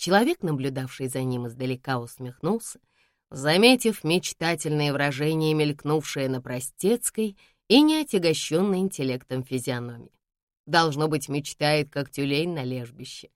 Человек, наблюдавший за ним издалека, усмехнулся, заметив мечтательное выражение, мелькнувшее на простецкой и неотягощенной интеллектом физиономии. Должно быть, мечтает, как тюлень на лежбище.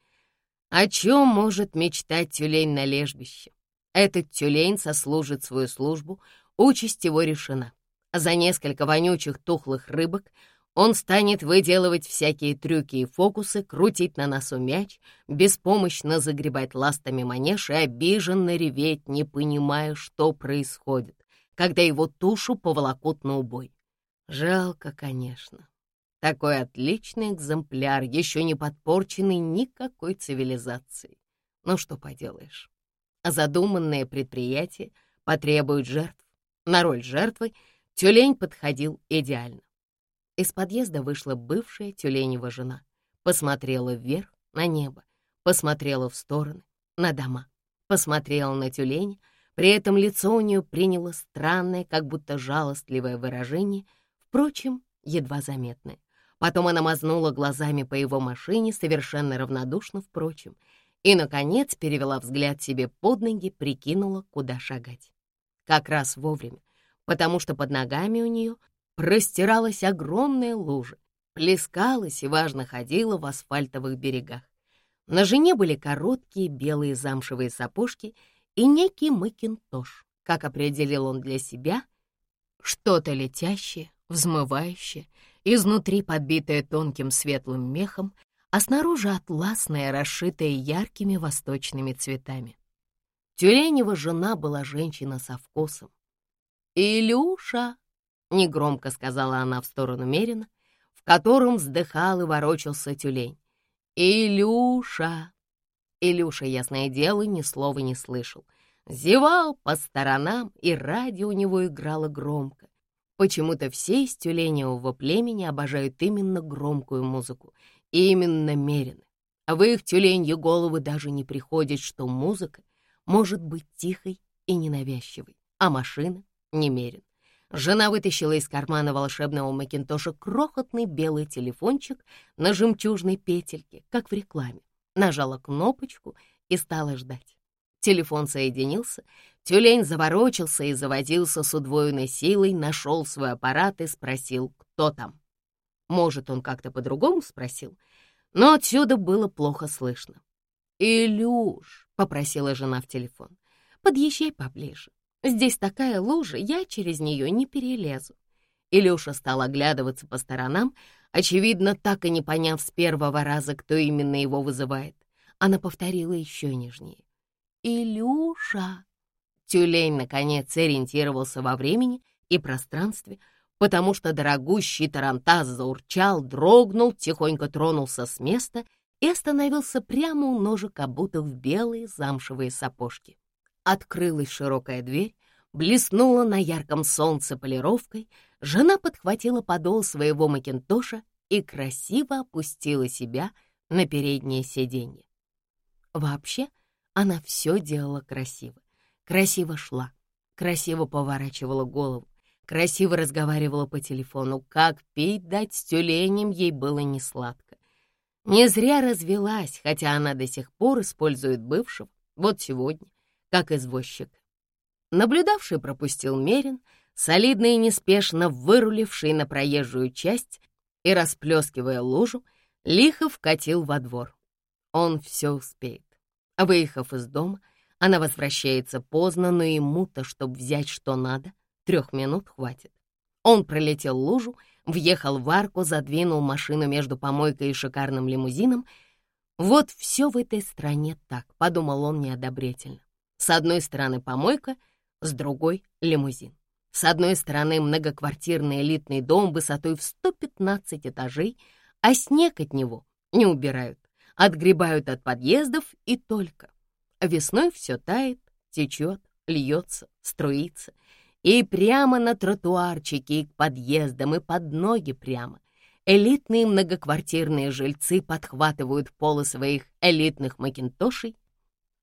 О чем может мечтать тюлень на лежбище? Этот тюлень сослужит свою службу, участь его решена. За несколько вонючих тухлых рыбок он станет выделывать всякие трюки и фокусы, крутить на носу мяч, беспомощно загребать ластами манеж и обиженно реветь, не понимая, что происходит, когда его тушу поволокут на убой. Жалко, конечно. Такой отличный экземпляр, еще не подпорченный никакой цивилизацией. Ну что поделаешь. Задуманное предприятие потребует жертв. На роль жертвы тюлень подходил идеально. Из подъезда вышла бывшая тюленева жена. Посмотрела вверх, на небо, посмотрела в стороны, на дома, посмотрела на тюлень, при этом лицо у нее приняло странное, как будто жалостливое выражение, впрочем, едва заметное. Потом она мазнула глазами по его машине, совершенно равнодушно, впрочем, и, наконец, перевела взгляд себе под ноги, прикинула, куда шагать. Как раз вовремя, потому что под ногами у нее простиралась огромная лужа, плескалась и важно ходила в асфальтовых берегах. На жене были короткие белые замшевые сапожки и некий макинтош, как определил он для себя, что-то летящее, взмывающее, изнутри подбитое тонким светлым мехом, а снаружи атласная, расшитая яркими восточными цветами. Тюленева жена была женщина со вкусом. «Илюша!» Негромко сказала она в сторону Мерина, в котором вздыхал и ворочался тюлень. «Илюша!» Илюша, ясное дело, ни слова не слышал. Зевал по сторонам, и радио у него играло громко. Почему-то все из тюленевого племени обожают именно громкую музыку, и именно Мерины. В их тюленьи головы даже не приходит, что музыка может быть тихой и ненавязчивой, а машина — немерен. Жена вытащила из кармана волшебного Макинтоша крохотный белый телефончик на жемчужной петельке, как в рекламе. Нажала кнопочку и стала ждать. Телефон соединился, тюлень заворочился и заводился с удвоенной силой, нашел свой аппарат и спросил, кто там. Может, он как-то по-другому спросил, но отсюда было плохо слышно. «Илюш», — попросила жена в телефон, — «подъезжай поближе. Здесь такая лужа, я через нее не перелезу. Илюша стал оглядываться по сторонам, очевидно, так и не поняв с первого раза, кто именно его вызывает. Она повторила еще нежнее. «Илюша!» Тюлень, наконец, ориентировался во времени и пространстве, потому что дорогущий тарантас заурчал, дрогнул, тихонько тронулся с места и остановился прямо у ножек, обутых в белые замшевые сапожки. Открылась широкая дверь, блеснула на ярком солнце полировкой, жена подхватила подол своего макинтоша и красиво опустила себя на переднее сиденье. Вообще, она все делала красиво. Красиво шла, красиво поворачивала голову, красиво разговаривала по телефону. Как пить дать с тюленем ей было несладко. Не зря развелась, хотя она до сих пор использует бывшего, вот сегодня, как извозчик. Наблюдавший пропустил Мерин, солидно и неспешно выруливший на проезжую часть и, расплескивая лужу, лихо вкатил во двор. Он все успеет. Выехав из дома, она возвращается поздно, но ему-то, чтобы взять что надо, трех минут хватит. Он пролетел лужу, въехал в арку, задвинул машину между помойкой и шикарным лимузином. «Вот все в этой стране так», — подумал он неодобрительно. С одной стороны помойка, с другой — лимузин. С одной стороны многоквартирный элитный дом высотой в 115 этажей, а снег от него не убирают, отгребают от подъездов и только. Весной все тает, течет, льется, струится. И прямо на тротуарчике, и к подъездам, и под ноги прямо. Элитные многоквартирные жильцы подхватывают полы своих элитных макинтошей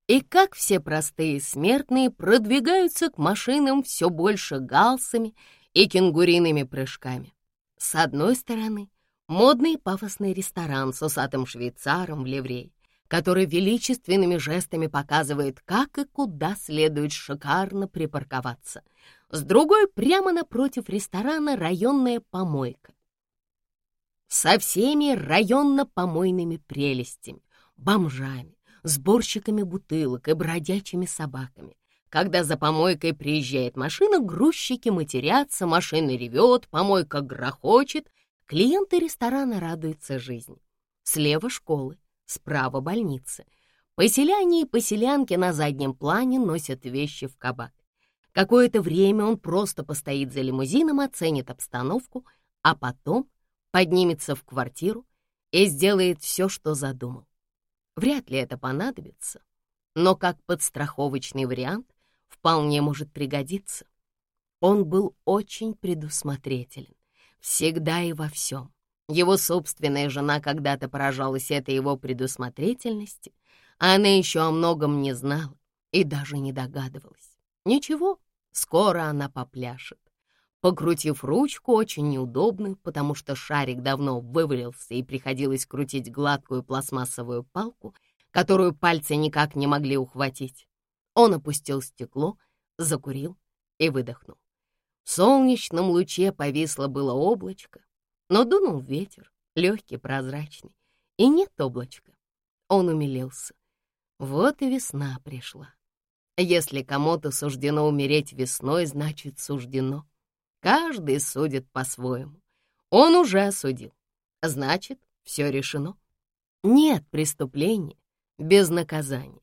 и как все простые смертные продвигаются к машинам все больше галсами и кенгуриными прыжками. С одной стороны, модный пафосный ресторан с усатым швейцаром в ливрее, который величественными жестами показывает, как и куда следует шикарно припарковаться. С другой, прямо напротив ресторана, районная помойка. Со всеми районно-помойными прелестями, бомжами, сборщиками бутылок и бродячими собаками. Когда за помойкой приезжает машина, грузчики матерятся, машина ревет, помойка грохочет, клиенты ресторана радуются жизни. Слева школы, справа больницы. Поселяне и поселянки на заднем плане носят вещи в кабак. Какое-то время он просто постоит за лимузином, оценит обстановку, а потом поднимется в квартиру и сделает все, что задумал. Вряд ли это понадобится, но как подстраховочный вариант вполне может пригодиться. Он был очень предусмотрителен, всегда и во всем. Его собственная жена когда-то поражалась этой его предусмотрительности, а она еще о многом не знала и даже не догадывалась. Ничего, скоро она попляшет. Покрутив ручку, очень неудобную, потому что шарик давно вывалился и приходилось крутить гладкую пластмассовую палку, которую пальцы никак не могли ухватить. Он опустил стекло, закурил и выдохнул. В солнечном луче повисло было облачко, но дунул ветер, легкий, прозрачный, и нет облачка. Он умилился. Вот и весна пришла. Если кому-то суждено умереть весной, значит, суждено. Каждый судит по-своему. Он уже осудил. Значит, все решено. Нет преступления без наказания.